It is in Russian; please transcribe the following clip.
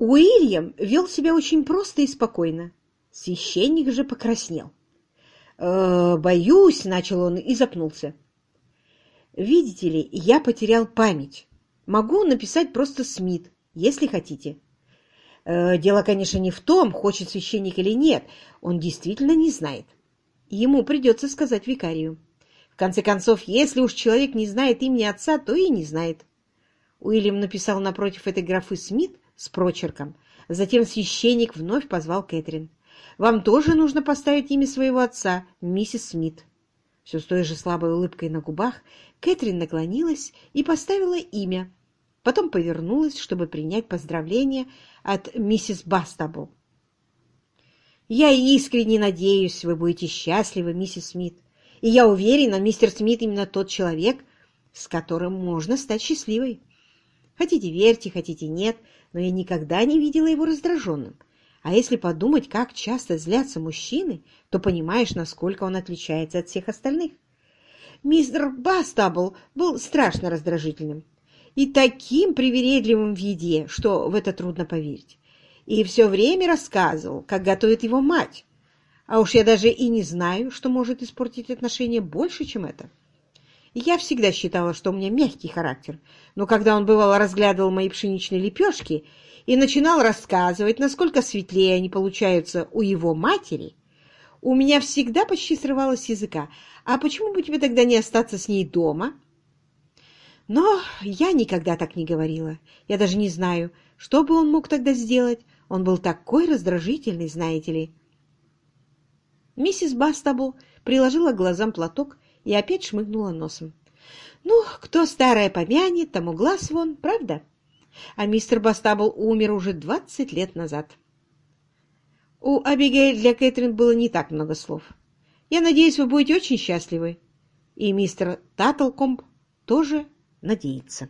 Уильям вел себя очень просто и спокойно. Священник же покраснел. «Э, «Боюсь», — начал он и запнулся. «Видите ли, я потерял память. Могу написать просто Смит, если хотите». Э, дело, конечно, не в том, хочет священник или нет. Он действительно не знает. Ему придется сказать викарию. В конце концов, если уж человек не знает имени отца, то и не знает. Уильям написал напротив этой графы Смит с прочерком. Затем священник вновь позвал Кэтрин. «Вам тоже нужно поставить имя своего отца, миссис Смит». Все с той же слабой улыбкой на губах Кэтрин наклонилась и поставила имя. Потом повернулась, чтобы принять поздравление от миссис Бастабл. «Я искренне надеюсь, вы будете счастливы, миссис Смит. И я уверена, мистер Смит именно тот человек, с которым можно стать счастливой. Хотите верьте, хотите нет, но я никогда не видела его раздраженным. А если подумать, как часто злятся мужчины, то понимаешь, насколько он отличается от всех остальных. Мистер Бастабл был страшно раздражительным и таким привередливым в еде, что в это трудно поверить. И все время рассказывал, как готовит его мать. А уж я даже и не знаю, что может испортить отношения больше, чем это. Я всегда считала, что у меня мягкий характер, но когда он бывало разглядывал мои пшеничные лепешки и начинал рассказывать, насколько светлее они получаются у его матери, у меня всегда почти срывалось языка. А почему бы тебе тогда не остаться с ней дома? Но я никогда так не говорила. Я даже не знаю, что бы он мог тогда сделать. Он был такой раздражительный, знаете ли. Миссис Бастабл приложила к глазам платок и опять шмыгнула носом. «Ну, кто старое помянет, тому глаз вон, правда?» А мистер Бастабл умер уже двадцать лет назад. У Абигейль для Кэтрин было не так много слов. «Я надеюсь, вы будете очень счастливы». И мистер Таттлкомб тоже надеется.